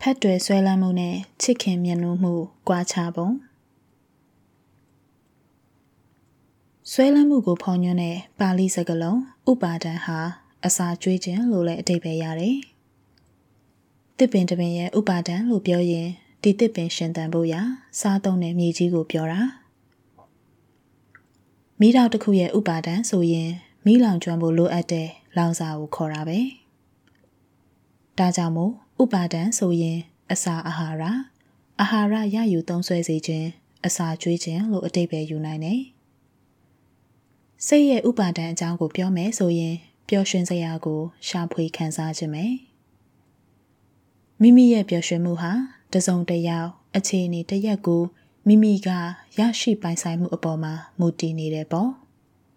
ဖက်တွေဆွဲလန်းမှုနဲ့ချစ်ခင်မြတ်နိုးမှုကွာခြားပုံဆွဲလန်းမှုကိုဖော်ညွှန်းတဲ့ပါဠိစကားလုံးဥပါဒံဟာအစာကျွေးခြင်းလို့လည်းအဓိပ္ပာယ်ရတယ်။တစ်ပင်တစ်ပင်ရဲ့ဥပါဒံလို့ပြောရင်ဒီတစ်ပင်ရှင်သန်ဖို့ရာစားသုံးတဲ့မြေကြီးကိုပြောတာ။မိတော့တစ်ခုရဲ့ဥပါဒံဆိုရင်မိလောင်ကျွမ်းဖို့လိုအပ်တဲ့လောင်စာကိုခေါ်တာပဲ။ဒါကြောင့်မို့ ဥပါဒံဆိုရင် အစာအာဟာရအာဟာရရယူသုံးဆွဲစေခြင်းအစာကျွေးခြင်းလို့အတိတ်ပဲယူနိုင်တယ်။စိတ်ရဲ့ဥပါဒံအကြောင်းကိုပြောမယ်ဆိုရင်ပျော်ရွှင်စရာကို ရှာဖွေခံစားခြင်းပဲ။မိမိရဲ့ပျော်ရွှင်မှုဟာတစုံတယောက်အခြေအနေတရက်ကိုမိမိကရရှိပိုင်ဆိုင်မှုအပေါ်မှာမူတည်နေတယ်ပေါ့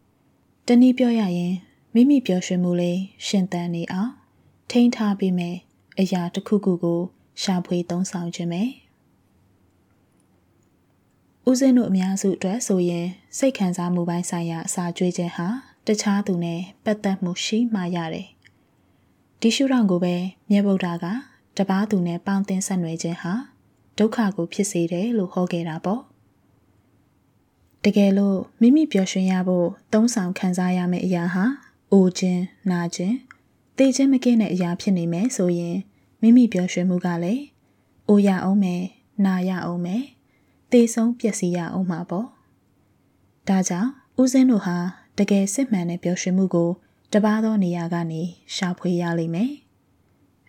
။တနည်းပြောရရင်မိမိပျော်ရွှင်မှုလေးရှင်သန်နေအောင်ထိန်းထားပြီးမယ် အရာတစ်ခုခုကို ရှာဖွေသုံးဆောင်ခြင်းပဲဦးစင်းတို့အများစုအတွက်ဆိုရင်စိတ်ခံစားမှုပိုင်းဆိုင်ရာအစာကျွေးခြင်းဟာတခြားသူနဲ့ပတ်သက်မှုရှိမှရတယ်ဒီရှုထောင့်ကိုပဲမြတ်ဗုဒ္ဓကတပားသူနဲ့ပေါင်းသင်းဆက်နွယ်ခြင်းဟာဒုက္ခကိုဖြစ်စေတယ်လို့ဟောခဲ့တာပေါ့တကယ်လို့မိမိပျော်ရွှင်ရဖို့သုံးဆောင်ခံစားရမယ့်အရာဟာအိုခြင်းနာခြင်း သိခြင်းမကင်းတဲ့အရာဖြစ်နေမယ်ဆိုရင်မိမိပျော်ရွှင်မှုကလည်းအိုရအောင်မယ်နာရအောင်မယ်သေဆုံးပျက်စီးရအောင်မှာပေါ့ဒါကြောင့်ဦးစင်းတို့ဟာတကယ်စစ်မှန်တဲ့ပျော်ရွှင်မှုကိုတပားသောနေရာကနေရှာဖွေရလိမ့်မယ်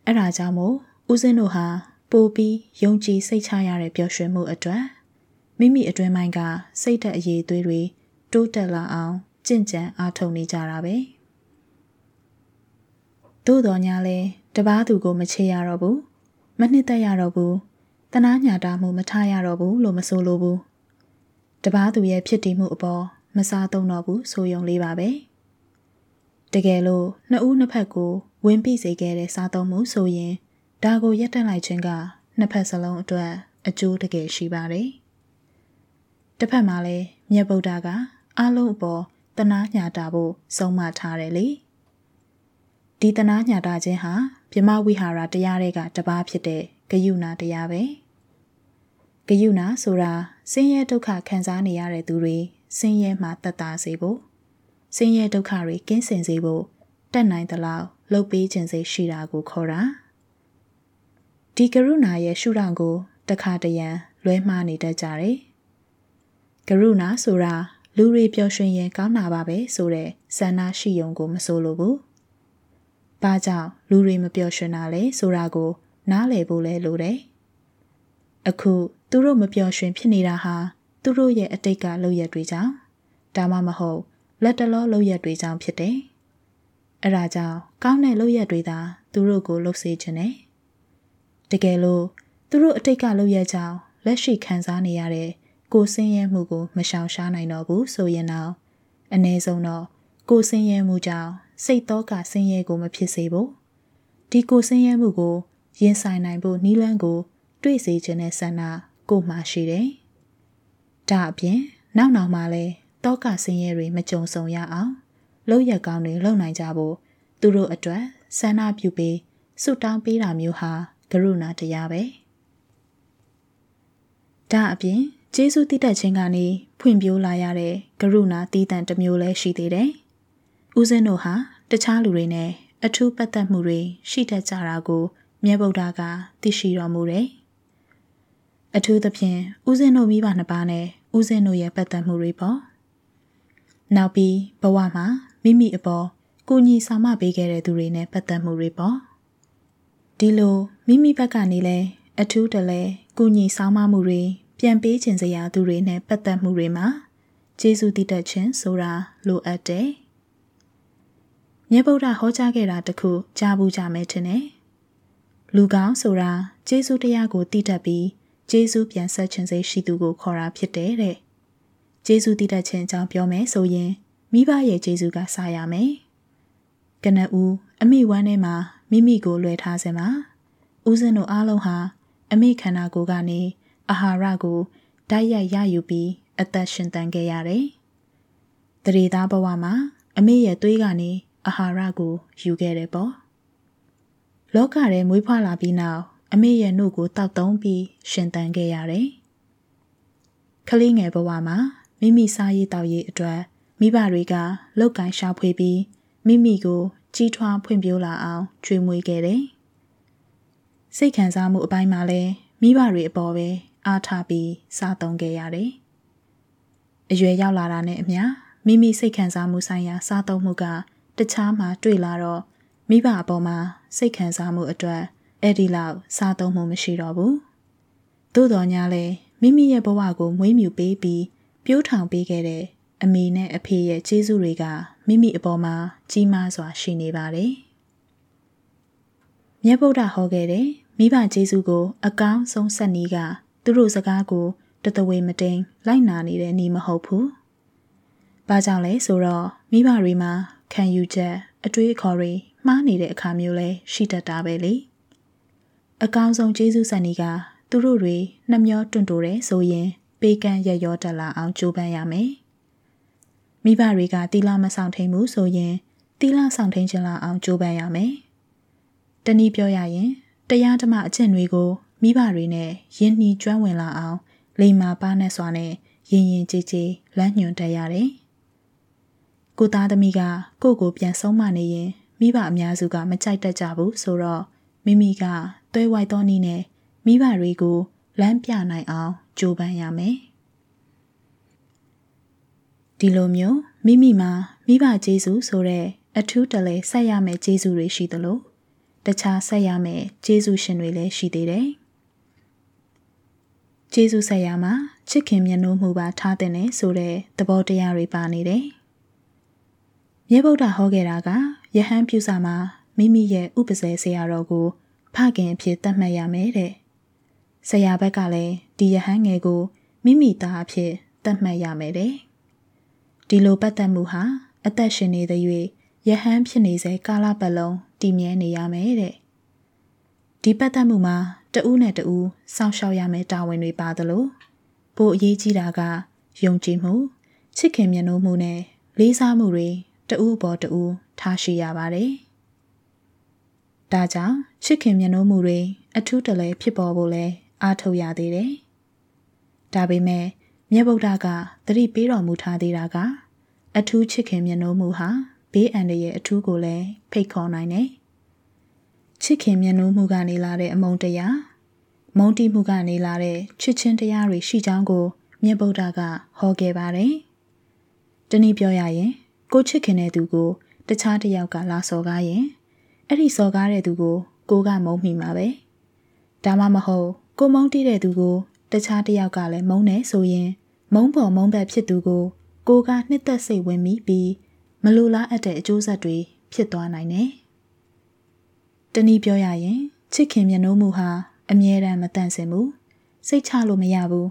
အဲ့ဒါကြောင့်မို့ဦးစင်းတို့ဟာပိုပြီးယုံကြည်စိတ်ချရတဲ့ပျော်ရွှင်မှုအတွက်မိမိအတွင်းပိုင်းကစိတ်သက်အရေးသွေးတွေတိုးတက်လာအောင်ကြင်ကြံအားထုတ်နေကြတာပဲ။ သို့တော်ညာလဲတပားသူကိုမချေရတော့ဘူးမနှစ်သက်ရတော့ဘူးတနာညာတာမှုမထားရတော့ဘူးလို့မဆိုလိုဘူးတပားသူရဲ့ဖြစ်တည်မှုအပေါ်မစားသုံးတော့ဘူးဆိုယုံလေးပါပဲတကယ်လို့နှစ်ဦးနှစ်ဖက်ကိုဝင်းပိစေခဲ့တဲ့စားသုံးမှုဆိုရင်ဒါကိုရက်တက်လိုက်ခြင်းကနှစ်ဖက်စလုံးအတွက်အကျိုးတကယ်ရှိပါတယ်တစ်ဖက်မှာလည်းမြတ်ဗုဒ္ဓကအလုံးအပေါ်တနာညာတာဖို့ဆုံးမထားတယ်လေ။ ဒီတနာညာတာခြင်းဟာပြမဝိဟာရတရားတွေကတပားဖြစ်တဲ့ဂယုဏတရားပဲဂယုဏဆိုတာဆင်းရဲဒုက္ခခံစားနေရတဲ့သူတွေဆင်းရဲမှတတ်တာစေဖို့ဆင်းရဲဒုက္ခတွေကင်းစင်စေဖို့တတ်နိုင်သလောက်လှုပ်ပေးခြင်းစိတ်ရှိတာကိုခေါ်တာဒီကရုဏာရဲ့ရှုထောင့်ကိုတခါတရံလွဲမှားနေတတ်ကြတယ်ကရုဏာဆိုတာလူတွေပျော်ရွှင်ရင်ကောင်းတာပါပဲဆိုတဲ့ဆန္ဒရှိယုံကိုမဆိုလိုဘူး။ ဘာကြောင့်လူတွေမပျော်ရွှင်တာလဲဆိုတာကို နားလည်ဖို့လဲလိုတယ်။အခုသူတို့မပျော်ရွှင်ဖြစ်နေတာဟာသူတို့ရဲ့အတိတ်ကလုပ်ရက်တွေကြောင့်ဒါမှမဟုတ်လက်တလောလုပ်ရက်တွေကြောင့်ဖြစ်တယ်။အဲဒါကြောင့်ကောင်းတဲ့လုပ်ရက်တွေသာသူတို့ကိုလှုပ်စေခြင်းနဲ့တကယ်လို့သူတို့အတိတ်ကလုပ်ရက်ကြောင့်လက်ရှိခံစားနေရတဲ့ကိုစင်းရဲမှုကိုမရှောင်ရှားနိုင်တော့ဘူးဆိုရင်တော့အ ਨੇ ဆုံးတော့ကိုစင်းရဲမှုကြောင့် စိတ်တော့ကဆင်းရဲကိုမဖြစ်စေဖို့ဒီကိုဆင်းရဲမှုကိုရင်ဆိုင်နိုင်ဖို့နီးလန်းကို တွေ့စေခြင်းနဲ့ဆန္ဒကိုမှရှိတယ်။ဒါအပြင်နောက်နောက်မှလည်းတောကဆင်းရဲတွေမကြုံဆုံရအောင်လောက်ရကောင်းတွေလုပ်နိုင်ကြဖို့သူတို့အတွက်ဆန္ဒပြုပြီးဆုတောင်းပေးတာမျိုးဟာကရုဏာတရားပဲ။ဒါအပြင်ကျေးဇူးတည်တတ်ခြင်းကနေဖွံ့ဖြိုးလာရတဲ့ကရုဏာတည်တံ့တစ်မျိုးလည်းရှိသေးတယ်။ ဦးစင်းတို့ဟာတခြားလူတွေနဲ့အထူးပတ်သက်မှုတွေရှိတတ်ကြတာကိုမြတ်ဗုဒ္ဓကသိရှိတော်မူတယ်။အထူးသဖြင့်ဦးစင်းတို့မိဘနှစ်ပါးနဲ့ဦးစင်းတို့ရဲ့ပတ်သက်မှုတွေပေါ့။နောက်ပြီးဘဝမှာမိမိအပေါ်ကိုညီဆောင်မပေးခဲ့တဲ့သူတွေနဲ့ပတ်သက်မှုတွေပေါ့။ဒီလိုမိမိဘက်ကနေလဲအထူးတလဲကိုညီဆောင်မမှုတွေပြန်ပေးခြင်းစရာသူတွေနဲ့ပတ်သက်မှုတွေမှာကျေးဇူးတည်တတ်ခြင်းဆိုတာလိုအပ်တယ်။ မြတ်ဗုဒ္ဓဟောကြားခဲ့တာတခုကြားဘူးကြမယ်ထင်တယ်။လူကောင်းဆိုတာကျေးဇူးတရားကိုတည်တတ်ပြီးကျေးဇူးပြန်ဆက်ခြင်းစိတ်ရှိသူကိုခေါ်တာဖြစ်တယ်တဲ့။ကျေးဇူးတည်တတ်ခြင်းအကြောင်းပြောမယ်ဆိုရင်မိဘရဲ့ကျေးဇူးကစားရမယ်။ကနဦးအမိဝမ်းထဲမှာမိမိကိုလွယ်ထားစမှာဦးစင်းတို့အားလုံးဟာအမိခန္ဓာကိုယ်ကနေအာဟာရကိုဓာတ်ရိုက်ရယူပြီးအသက်ရှင်သန်ခဲ့ရတယ်။တရေသားဘဝမှာအမေရဲ့သွေးကနေ အာဟာရကိုယူခဲ့တယ်ပေါ့လောကထဲမွေးဖွားလာပြီးနောက်အမေရဲ့နှုတ်ကိုတောက်သုံးပြီးရှင်သန်ခဲ့ရတယ်။ကလေးငယ်ဘဝမှာမိမိစားရေးတောက်ရေးအတွက်မိဘတွေကလောက်ကင်ရှာဖွေပြီးမိမိကိုကြီးထွားဖွံ့ဖြိုးလာအောင်ကျွေးမွေးခဲ့တယ်။စိတ်ခံစားမှုအပိုင်းမှာလည်းမိဘတွေအပေါ်ပဲအားထားပြီးစားသုံးခဲ့ရတယ်။အရွယ်ရောက်လာတာနဲ့အမျှမိမိစိတ်ခံစားမှုဆိုင်ရာစားသုံးမှုက တခြားမှာတွေ့လာတော့မိဘအပေါ်မှာစိတ်ခံစားမှုအတွက်အဲ့ဒီလောက်စားသုံးမှုမရှိတော့ဘူး။သို့တော်ညာလဲမိမိရဲ့ဘဝကိုမွေးမြူပေးပြီးပြိုးထောင်ပေးခဲ့တဲ့အမေနဲ့အဖေရဲ့ကျေးဇူးတွေကမိမိအပေါ်မှာကြီးမားစွာရှိနေပါတယ်။မြတ်ဗုဒ္ဓဟောခဲ့တဲ့မိဘကျေးဇူးကို အကောင်းဆုံးဆက်နည်းကသူတို့စကားကိုတတဝေမတိန်လိုက်နာနေတဲ့နေမဟုတ်ဘူး။ဘာကြောင့်လဲဆိုတော့မိဘတွေမှာ ခံယူချက်အတွေးအခေါ်တွေမှားနေတဲ့အခါမျိုးလဲရှိတတ်တာပဲလေ။အကောင်းဆုံးကျေးဇူးဆက်နည်းကသူတို့တွေနှမျောတွန့်တိုတယ်ဆိုရင် ပေးကမ်းရရောတက်လာအောင်ကြိုးပမ်းရမယ်။မိဘတွေကတီလာမဆောင်ထိန်ဘူးဆိုရင်တီလာဆောင်ထိန်ချင်လာအောင်ကြိုးပမ်းရမယ်။တနည်းပြောရရင်တရားဓမ္မအကျင့်တွေကိုမိဘတွေနဲ့ယဉ်နှီးကျွမ်းဝင်လာအောင်လိမ္မာပါနဲ့စွာနဲ့ရင်ရင်ကြည်ကြည်လမ်းညွှန်တတ်ရတယ်။ ကိုသားသမီးကကိုကိုပြန်ဆုံးမနေရင်မိဘအများစုကမကြိုက်တတ်ကြဘူးဆိုတော့မိမိကသွဲဝိုက်သောနည်းနဲ့မိဘတွေကိုလမ်းပြနိုင်အောင်ကြိုးပမ်းရမယ်။ဒီလိုမျိုးမိမိမှာမိဘကျေးဇူးဆိုတဲ့အထူးတလဲဆက်ရမယ့်ကျေးဇူးတွေရှိသလိုတခြားဆက်ရမယ့်ကျေးဇူးရှင်တွေလည်းရှိသေးတယ်။ကျေးဇူးဆက်ရမှာချစ်ခင်မျက်နှာမှုပါထားတဲ့နဲ့ဆိုတဲ့သဘောတရားတွေပါနေတယ်။ မြတ်ဗုဒ္ဓဟောခဲ့တာကယဟန်ပြုစာမှာမိမိရဲ့ဥပဇေဆရာတော်ကို ဖခင်အဖြစ်သတ်မှတ်ရမယ်တဲ့။ဆရာဘက်ကလည်းဒီယဟန်ငယ်ကိုမိမိသားအဖြစ်သတ်မှတ်ရမယ်တဲ့။ဒီလိုပတ်သက်မှုဟာအသက်ရှင်နေတဲ့၍ယဟန်ဖြစ်နေစေကာလပတ်လုံးတည်မြဲနေရမယ်တဲ့။ဒီပတ်သက်မှုမှာတဦးနဲ့တဦးစောင့်ရှောက်ရမယ်တာဝန်တွေပါသလိုပိုအရေးကြီးတာကယုံကြည်မှုချစ်ခင်မြတ်နိုးမှုနဲ့လေးစားမှုတွေ တဦးပေါ်တဦးထားရှိရပါတယ်။ဒါကြောင့်ချစ်ခင်မြတ်နိုးမှုတွေအထူးတလဲဖြစ်ပေါ်ဖို့လဲအားထုတ်ရသေးတယ်။ဒါပေမဲ့မြတ်ဗုဒ္ဓကသတိပေးတော်မူထားသေးတာကအထူးချစ်ခင်မြတ်နိုးမှုဟာဘေးအန္တရာယ်အထူးကိုလည်းဖိတ်ခေါ်နိုင်တယ်။ချစ်ခင်မြတ်နိုးမှုကနေလာတဲ့အမုန်းတရားမုန်းတိမှုကနေလာတဲ့ချစ်ချင်းတရားတွေရှိကြောင်းကိုမြတ်ဗုဒ္ဓကဟောခဲ့ပါတယ်။တနည်းပြောရရင် ကိုချစ်ခင်တဲ့သူကိုတခြားတစ်ယောက်ကလာစော်ကားရင်အဲ့ဒီစော်ကားတဲ့သူကိုကိုကမုန်းမိမှာပဲ။ဒါမှမဟုတ်ကိုမုန်းတိတဲ့သူကိုတခြားတစ်ယောက်ကလည်းမုန်းနေဆိုရင် မုန်းပေါ်မုန်းဘက်ဖြစ်သူကိုကိုကနှစ်သက်စိတ်ဝင်မိပြီးမလိုလားအပ်တဲ့အကျိုးဆက်တွေဖြစ်သွားနိုင်တယ်။တနည်းပြောရရင်ချစ်ခင်မျက်နှာမှုဟာအမြဲတမ်းမတန့်စင်ဘူးစိတ်ချလို့မရဘူး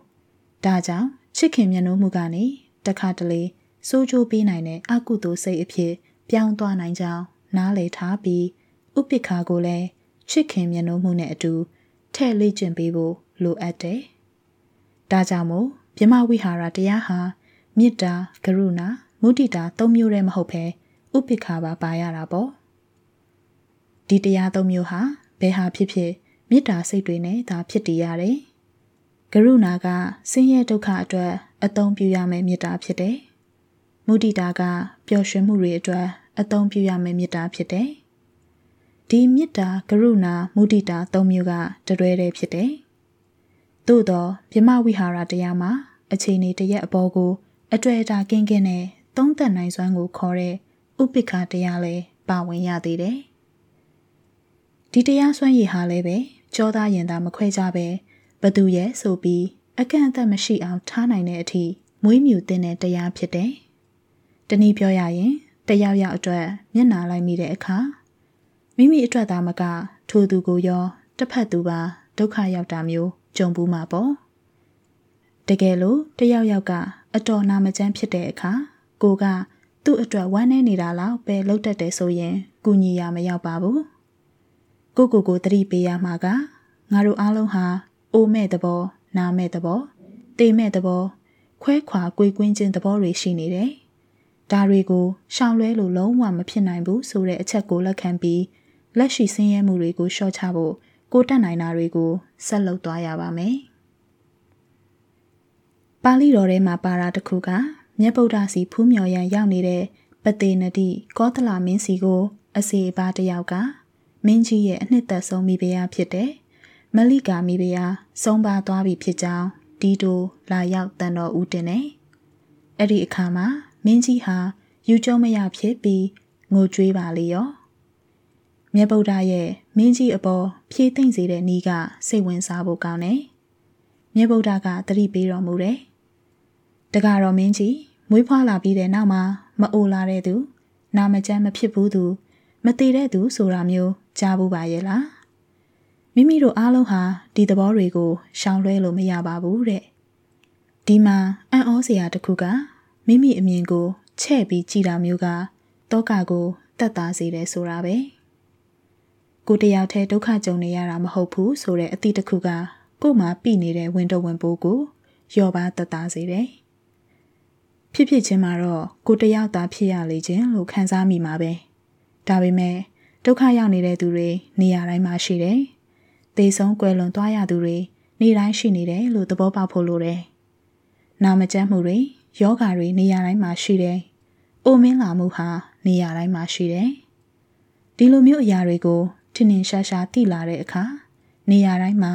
ဒါကြောင့်ချစ်ခင်မျက်နှာမှုကနေတခါတလေ စိုးချိုးပေးနိုင်တဲ့အကုသိုလ်စိတ်အဖြစ်ပြောင်းသွားနိုင်ကြောင်းနားလည်ထားပြီးဥပိ္ပခာကိုလည်းချစ်ခင်မျက်နှာမှုနဲ့အတူထည့်လေ့ကျင့်ပေးဖို့လိုအပ်တယ်။ဒါကြောင့်မို့မြမဝိဟာရတရားဟာမေတ္တာကရုဏာမုဒိတာသုံးမျိုးတည်းမဟုတ်ဘဲဥပိ္ပခာပါပါရတာပေါ့။ဒီတရားသုံးမျိုးဟာဘယ်ဟာဖြစ်ဖြစ်မေတ္တာစိတ်တွေနဲ့သာဖြစ်တည်ရတယ်။ကရုဏာကဆင်းရဲဒုက္ခအတွက်အသုံးပြုရမယ့်မေတ္တာဖြစ်တယ်။ မုဒိတာကပျော်ရွှင်မှုတွေအတွက်အသုံးပြုရမယ့်မေတ္တာဖြစ်တယ်။ဒီမေတ္တာကရုဏာမုဒိတာသုံးမျိုးကတရွဲတည်းဖြစ်တယ်။သို့တော့မြမဝိဟာရတရားမှာအခြေအနေတရက်အပေါ်ကို အတွေ့အတာကင်းကင်းနဲ့သုံးသက်နိုင်စွမ်းကိုခေါ်တဲ့ဥပိ္ပခတရားလည်းပါဝင်ရသေးတယ်။ဒီတရားစွမ်းရည်ဟာလည်းပဲကြောသားရင်သာမခွဲကြပဲဘသူရဲ့ဆိုပြီးအကန့်အသတ်မရှိအောင်ထားနိုင်တဲ့အထိမွေးမြူတင်တဲ့တရားဖြစ်တယ်။ တနည်းပြောရရင်တယောက်ယောက်အတွက်မျက်နာလိုက်မိတဲ့အခါမိမိအတွက်သာမက ထိုသူကိုရောတစ်ဖက်သူပါဒုက္ခရောက်တာမျိုးကြုံဘူးမှာပေါ့။တကယ်လို့တယောက်ယောက်ကအတော်နာမကျန်းဖြစ်တဲ့အခါကိုကသူ့အတွက်ဝမ်းနေနေတာလောက်ပဲလှုပ်တတ်တယ်ဆိုရင်ကူညီရမရောက်ပါဘူး။ကိုကိုကိုတတိပေးရမှာကငါတို့အားလုံးဟာအိုမဲ့သဘောနာမဲ့သဘောတေမဲ့သဘောခွဲခွာကွေကွင်းခြင်းသဘောတွေရှိနေတယ်။ ဒါတွေကိုရှောင်လွဲလို့လုံးဝမဖြစ်နိုင်ဘူးဆိုတဲ့အချက်ကိုလက်ခံပြီးလက်ရှိဆင်းရဲမှုတွေကိုရှော့ချဖို့ကိုတက်နိုင်တာတွေကိုဆက်လုပ်သွားရပါမယ်။ပါဠိတော်ထဲမှာပါတာတစ်ခုကမြတ်ဗုဒ္ဓစီဖူးမြော်ရန်ရောက်နေတဲ့ပတေနတိကောသလမင်းစီကို အစီအပါတယောက်ကမင်းကြီးရဲ့အနှစ်သက်ဆုံးမိဖုရားဖြစ်တဲ့မလိကာမိဖုရားဆုံးပါသွားပြီဖြစ်ကြောင်းဒီတိုလာရောက်တန်တော်ဦးတင်နေအဲ့ဒီအခါမှာ မင်းကြီးဟာယူကျုံမရဖြစ်ပြီးငိုကြွေးပါလေရောမြတ်ဗုဒ္ဓရဲ့မင်းကြီးအပေါ်ဖြည့်သိမ့်စေတဲ့ဤကစိတ်ဝင်စားဖို့ကောင်းတယ်မြတ်ဗုဒ္ဓကတတိပေးတော်မူတယ်တကားတော်မင်းကြီးမွေးဖွားလာပြီးတဲ့နောက်မှာမအိုလာတဲ့သူနာမကျန်းမဖြစ်ဘူးသူမတည်တဲ့သူဆိုတာမျိုးကြားဘူးပါရဲ့လားမိမိတို့အားလုံးဟာဒီသဘောတွေကိုရှောင်လွှဲလို့မရပါဘူးတဲ့ဒီမှာအံ့ဩစရာတစ်ခုက မိမိအမြင်ကိုချဲ့ပြီးကြည်တာမျိုးကတောကကိုတက်တာစေတယ်ဆိုတာပဲကိုတယောက်တည်းဒုက္ခကြုံနေရတာမဟုတ်ဘူးဆိုတဲ့အသည့်တစ်ခုကကို့မှာပြိနေတဲ့ဝင်တော့ဝင်ပိုးကိုယော့ပါတက်တာစေတယ်ဖြစ်ဖြစ်ချင်းမှာတော့ကိုတယောက်သာဖြစ်ရလေခြင်းလို့ခံစားမိမှာပဲဒါပေမဲ့ဒုက္ခရောက်နေတဲ့သူတွေနေရာတိုင်းမှာရှိတယ်သေဆုံးကွယ်လွန်သွားရသူတွေနေတိုင်းရှိနေတယ်လို့သဘောပေါက်ဖို့လိုတယ်နာမကျန်းမှုတွေ ယောဂါတွေနေရာတိုင်းမှာရှိတယ်အိုမင်းလာမှုဟာနေရာတိုင်းမှာရှိတယ်ဒီလိုမျိုးအရာတွေကိုထင်ထင်ရှားရှားသိလာတဲ့အခါနေရာတိုင်းမှာ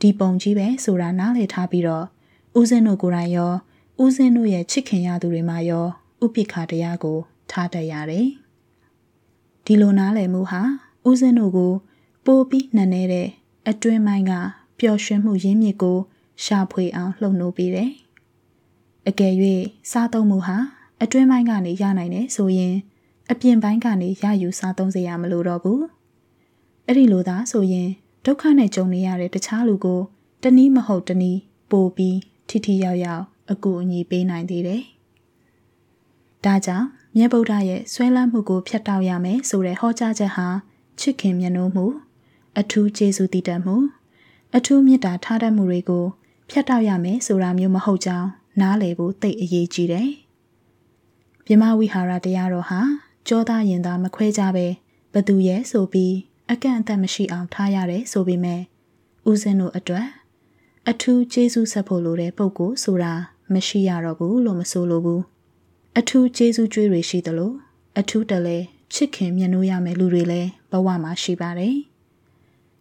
ဒီပုံကြီးပဲဆိုတာနားလည်ထားပြီးတော့ဦးစင်းတို့ကိုယ်တိုင်ရောဦးစင်းတို့ရဲ့ချစ်ခင်ရသူတွေမှာရောဥပိ္ပခတရားကို ထားတတ်ရတယ်။ဒီလိုနားလည်မှုဟာဦးစင်းတို့ကိုပိုးပြီးနှံနေတဲ့အတွင်းပိုင်းကပျော်ရွှင်မှုရင်းမြစ်ကိုရှာဖွေအောင်လှုံ့ဆော်ပေးတယ်။ အကယ်၍စားသုံးမှုဟာအတွင်းပိုင်းကနေရနိုင်တယ်ဆိုရင် အပြင်ပိုင်းကနေရယူစားသုံးစေရမလို့တော့ဘူး။အဲ့ဒီလိုသာဆိုရင်ဒုက္ခနဲ့ကြုံနေရတဲ့တခြားလူကိုတနည်းမဟုတ်တနည်းပို့ပြီးထိထိရောက်ရောက်အကူအညီပေးနိုင်သေးတယ်။ဒါကြောင့်မြတ်ဗုဒ္ဓရဲ့ဆွဲလန်းမှုကိုဖျက်တောက်ရမယ်ဆိုတဲ့ဟောကြားချက်ဟာချစ်ခင်မြတ်နိုးမှု အထူးကျေးဇူးတည်တတ်မှု အထူးမေတ္တာထားတတ်မှုတွေကိုဖျက်တောက်ရမယ်ဆိုတာမျိုးမဟုတ်ကြောင်း နားလည်ဖို့သိအရေးကြီးတယ်။မြမဝိဟာရတရားတော်ဟာကြောသားရင်သားမခွဲကြပဲဘသူရဲ့ဆိုပြီးအကန့်အသတ်မရှိအောင်ထားရတယ်ဆိုပေမဲ့ဦးစင်းတို့အတွက်အထူးကျေးဇူးဆက်ဖို့လိုတဲ့ပုံကိုဆိုတာမရှိရတော့ဘူးလို့မဆိုလိုဘူးအထူးကျေးဇူးကြွေးတွေရှိသလိုအထူးတလဲချစ်ခင်မြတ်နိုးရမယ်လူတွေလည်းဘဝမှာရှိပါတယ်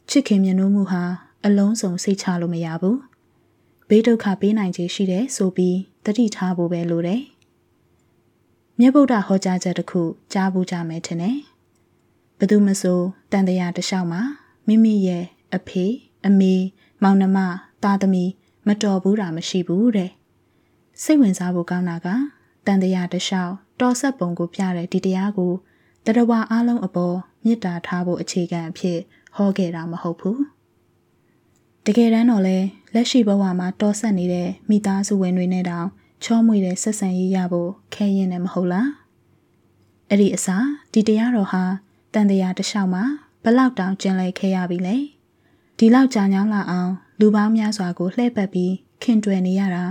ချစ်ခင်မြတ်နိုးမှုဟာအလုံးစုံစိတ်ချလို့မရဘူး ဘေးဒုက္ခပေးနိုင်ခြင်းရှိတယ်ဆိုပြီးတတိထားဖို့ပဲလိုတယ်မြတ်ဗုဒ္ဓဟောကြားချက်တစ်ခုကြားဖို့ကြမယ်ထင်တယ်ဘသူမဆိုတန်တရားတလျှောက်မှာမိမိရဲ့အဖေအမေမောင်နှမသားသမီးမတော်ဘူးတာမရှိဘူးတဲ့စိတ်ဝင်စားဖို့ကောင်းတာကတန်တရားတလျှောက်တော်ဆက်ပုံကိုပြတဲ့ဒီတရားကိုတရဝအားလုံးအပေါ်မေတ္တာထားဖို့အခြေခံအဖြစ်ဟောခဲ့တာမဟုတ်ဘူးတကယ်တမ်းတော့လဲ လက်ရှိဘဝမှာတော်ဆက်နေတဲ့မိသားစုဝင်တွေနဲ့တောင်ချောမွေတဲ့ဆက်ဆံရေးရဖို့ခဲရင်လည်းမဟုတ်လားအဲ့ဒီအစားဒီတရားတော်ဟာတန်တရားတလျှောက်မှာဘလောက်တောင်ကျင်လည်ခဲ့ရပြီလဲဒီလောက်ကြာညောင်းလာအောင်လူပေါင်းများစွာကိုလှည့်ပတ်ပြီးခင်တွယ်နေရတာ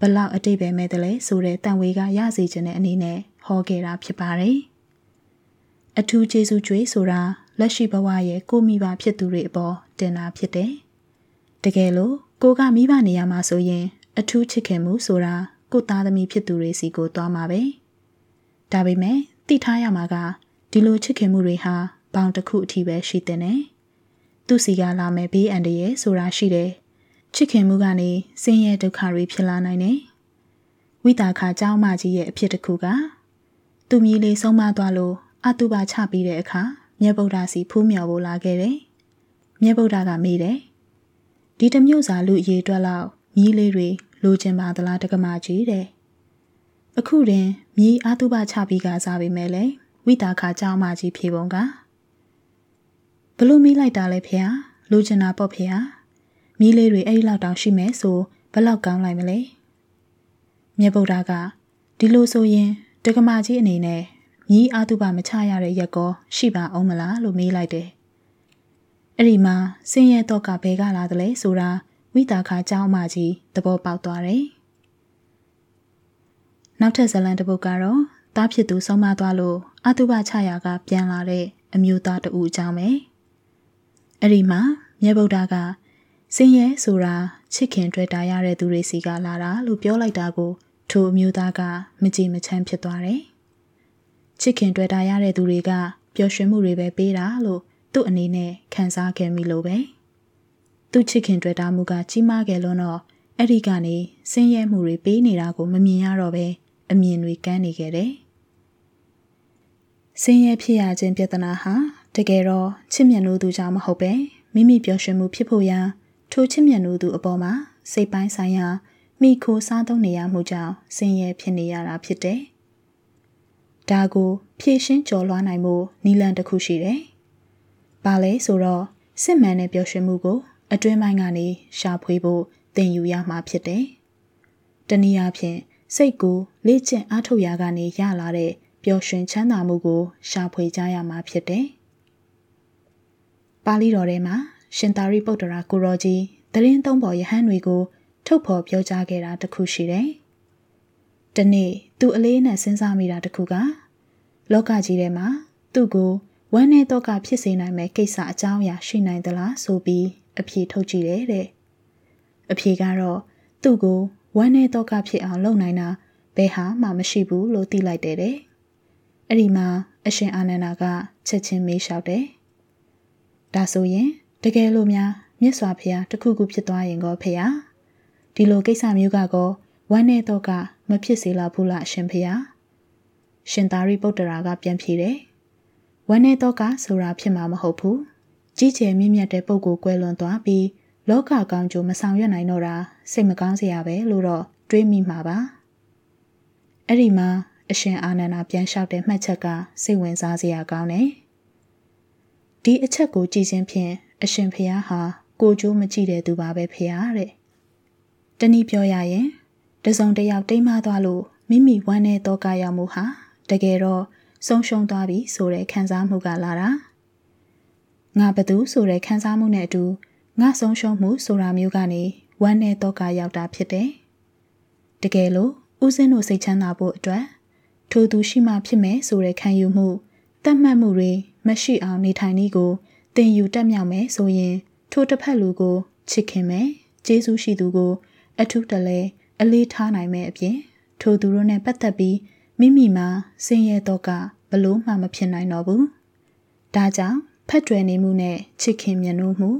ဘလောက်အတိတ်ပဲမဲ့တယ်လဲဆိုတဲ့တန်ဝေကရစေခြင်းတဲ့အနေနဲ့ဟောခဲ့တာဖြစ်ပါတယ်။အထူးကျေးဇူးကြွေးဆိုတာလက်ရှိဘဝရဲ့ကိုမိဘဖြစ်သူတွေအပေါ်တင်တာဖြစ်တယ်။တကယ်လို့ ကိုကမိဘနေရာမှာဆိုရင် အထူးချစ်ခင်မှုဆိုတာကိုသားသမီးဖြစ်သူတွေစီကိုသွားမှာပဲ။ဒါပေမဲ့သိထားရမှာကဒီလိုချစ်ခင်မှုတွေဟာဘောင်တစ်ခုအထိပဲရှိတဲ့နဲ့သူစီကလာမယ်ဘေးအန္တရာယ်ဆိုတာရှိတယ်ချစ်ခင်မှုကနေဆင်းရဲဒုက္ခတွေဖြစ်လာနိုင်တယ်ဝိတာခါเจ้าမကြီးရဲ့အဖြစ်တစ်ခုကသူမြည်လေးဆုံးမသွားလို့အတုပါချပြီးတဲ့အခါမြတ်ဗုဒ္ဓစီဖူးမြော်ဖို့လာခဲ့တယ်မြတ်ဗုဒ္ဓကမေးတယ် ဒီတမျိုးစာလူရေတွက်လောက်မြည်လေးတွေလိုချင်ပါသလားတကမာကြီးတဲ့အခုတင်မြည်အာတုပချပြီးကစားပေမဲ့လေဝိတာခါကြောင်းမကြီးဖြေပုံကဘလို့မိလိုက်တာလဲဖေဟာလိုချင်တာပေါ့ဖေဟာမြည်လေးတွေအဲ့ဒီလောက်တောင်ရှိမယ်ဆိုဘလောက်ကောင်းလိုက်မလဲမြတ်ဗုဒ္ဓကဒီလိုဆိုရင်တကမာကြီးအနေနဲ့မြည်အာတုပမချရတဲ့ရက်ကောရှိပါအောင်မလားလို့မေးလိုက်တယ် အဲ့ဒီမှာစင်ရဲတော့ကဘဲကလာတယ်လဲဆိုတာဝိတာခါเจ้าမကြီးသဘောပေါက်သွားတယ်။နောက်ထပ်ဇလန်တစ်ပုဒ်ကတော့တားဖြစ်သူဆုံးမသွားလို့အတုပချရာကပြန်လာတဲ့အမျိုးသားတဦးအကြောင်းပဲ။အဲ့ဒီမှာ မြတ်ဗုဒ္ဓကစင်ရဲဆိုတာချစ်ခင်တွေ့တာရတဲ့သူတွေစီကလာတာလို့ပြောလိုက်တာကိုထိုအမျိုးသားကမကြည်မချမ်းဖြစ်သွားတယ်။ချစ်ခင်တွေ့တာရတဲ့သူတွေကပျော်ရွှင်မှုတွေပဲပေးတာလို့ သူ့အနေနဲ့ခံစားခဲ့မိလို့ပဲ။သူ့ချစ်ခင်တွေ့တာမှုကကြီးမားခဲ့လွန်းတော့အဲ့ဒီကနေစင်ရဲမှုတွေပေးနေတာကိုမမြင်ရတော့ပဲအမြင်တွေကန်းနေခဲ့တယ်။စင်ရဲဖြစ်ရခြင်းပြဿနာဟာတကယ်တော့ချစ်မြတ်လို့သူကြောင့်မဟုတ်ပဲမိမိပျော်ရွှင်မှုဖြစ်ဖို့ရန်ထိုချစ်မြတ်လို့သူအပေါ်မှာစိတ်ပိုင်းဆိုင်ရာမိခိုစားသုံးနေရမှုကြောင့်ဆင်းရဲဖြစ်နေရတာဖြစ်တယ်။ဒါကိုဖြည့်ရှင်းကျော်လွှားနိုင်မှုနီလန်တစ်ခုရှိတယ်။ ဘာလဲဆိုတော့စစ်မှန်တဲ့ပျော်ရွှင်မှုကို အတွင်းပိုင်းကနေရှာဖွေဖို့သင်ယူရမှာဖြစ်တယ်။တနည်းအားဖြင့်စိတ်ကိုလေ့ကျင့်အားထုတ်ရာကနေရလာတဲ့ပျော်ရွှင်ချမ်းသာမှုကို ရှာဖွေကြရမှာဖြစ်တယ်။ပါဠိတော်ထဲမှာရှင်သာရိပုတ္တရာကိုရောကြီးတရင်သုံးပေါ်ယဟန်တွေကိုထုတ်ဖော်ပြောကြားခဲ့တာတခုရှိတယ်။ဒီနေ့သူအလေးနဲ့စဉ်းစားမိတာတခုက လောကကြီးထဲမှာသူ့ကို ဝမ်းနဲ့တော့ကဖြစ်စေနိုင်မဲ့ကိစ္စအကြောင်းအရာရှိနိုင်သလားဆိုပြီးအဖြေထုတ်ကြည့်တယ်တဲ့အဖြေကတော့သူ့ကိုဝမ်းနဲ့တော့ကဖြစ်အောင်လုပ်နိုင်တာဘယ်ဟာမှမရှိဘူးလို့သိလိုက်တယ်တဲ့အဲ့ဒီမှာအရှင်အာနန္ဒာကချက်ချင်းမေးလျှောက်တယ်ဒါဆိုရင်တကယ်လို့များမြတ်စွာဘုရားတခုခုဖြစ်သွားရင်ကောဖေဟာဒီလိုကိစ္စမျိုးကကောဝမ်းနဲ့တော့ကမဖြစ်စေလောက်ဘူးလားအရှင်ဖေဟာရှင်သာရိပုတ္တရာကပြန်ဖြေတယ် ဝမ်းနဲ့တော့ကဆိုတာဖြစ်မှာမဟုတ်ဘူးကြီးကျယ်မြင့်မြတ်တဲ့ပုဂ္ဂိုလ်ကွယ်လွန်သွားပြီးလောကကောင်းကျိုးမဆောင်ရွက်နိုင်တော့တာစိတ်မကောင်းစရာပဲလို့တော့တွေးမိမှာပါအဲ့ဒီမှာအရှင်အာနန္ဒာပြန်လျှောက်တဲ့မှတ်ချက်ကစိတ်ဝင်စားစရာကောင်းတယ်ဒီအချက်ကိုကြည်ချင်းဖြင့်အရှင်ဖះဟာကိုကျိုးမကြည့်တဲ့သူပါပဲဖះတဲ့တနည်းပြောရရင်တစုံတယောက်တိမ်မသွားလို့မိမိဝမ်းနဲ့တော့ကရောက်မှုဟာတကယ်တော့ ဆုံးရှုံးသွားပြီဆိုတဲ့ခံစားမှုကလာတာငါဘသူဆိုတဲ့ခံစားမှုနဲ့အတူငါဆုံးရှုံးမှုဆိုတာမျိုးကနေဝမ်းနဲ့တော့ကရောက်တာဖြစ်တယ်တကယ်လို့ဦးစင်းတို့စိတ်ချမ်းသာဖို့အတွက်ထိုသူရှိမှဖြစ်မယ်ဆိုတဲ့ခံယူမှုတတ်မှတ်မှုတွေမရှိအောင်နေထိုင်နည်းကိုသင်ယူတက်မြောက်မယ်ဆိုရင် ထိုတစ်ဖက်လူကိုချစ်ခင်မယ်ကျေးဇူးရှိသူကို အထူးတလဲအလေးထားနိုင်မယ်အပြင်ထိုသူတို့နဲ့ပတ်သက်ပြီး မိမိမှာဆင်းရဲတော့ကဘလို့မှမဖြစ်နိုင်တော့ဘူးဒါကြောင့်ဖက်တွယ်နေမှုနဲ့ချစ်ခင်မြတ်နိုးမှု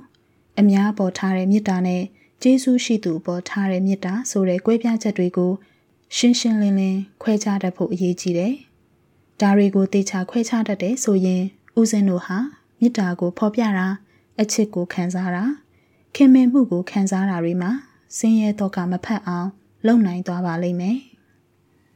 အများပေါ်ထားတဲ့မေတ္တာနဲ့ကျေးဇူးရှိသူပေါ်ထားတဲ့မေတ္တာဆိုတဲ့ကွဲပြားချက်တွေကိုရှင်းရှင်းလင်းလင်းခွဲခြားတတ်ဖို့အရေးကြီးတယ်။ဒါတွေကိုတေချာခွဲခြားတတ်တယ်ဆိုရင်ဦးစင်းတို့ဟာမေတ္တာကိုဖော်ပြတာအချစ်ကိုခံစားတာခင်မင်မှုကိုခံစားတာတွေမှာဆင်းရဲတော့ကမဖက်အောင် လုံနိုင်သွားပါလိမ့်မယ်။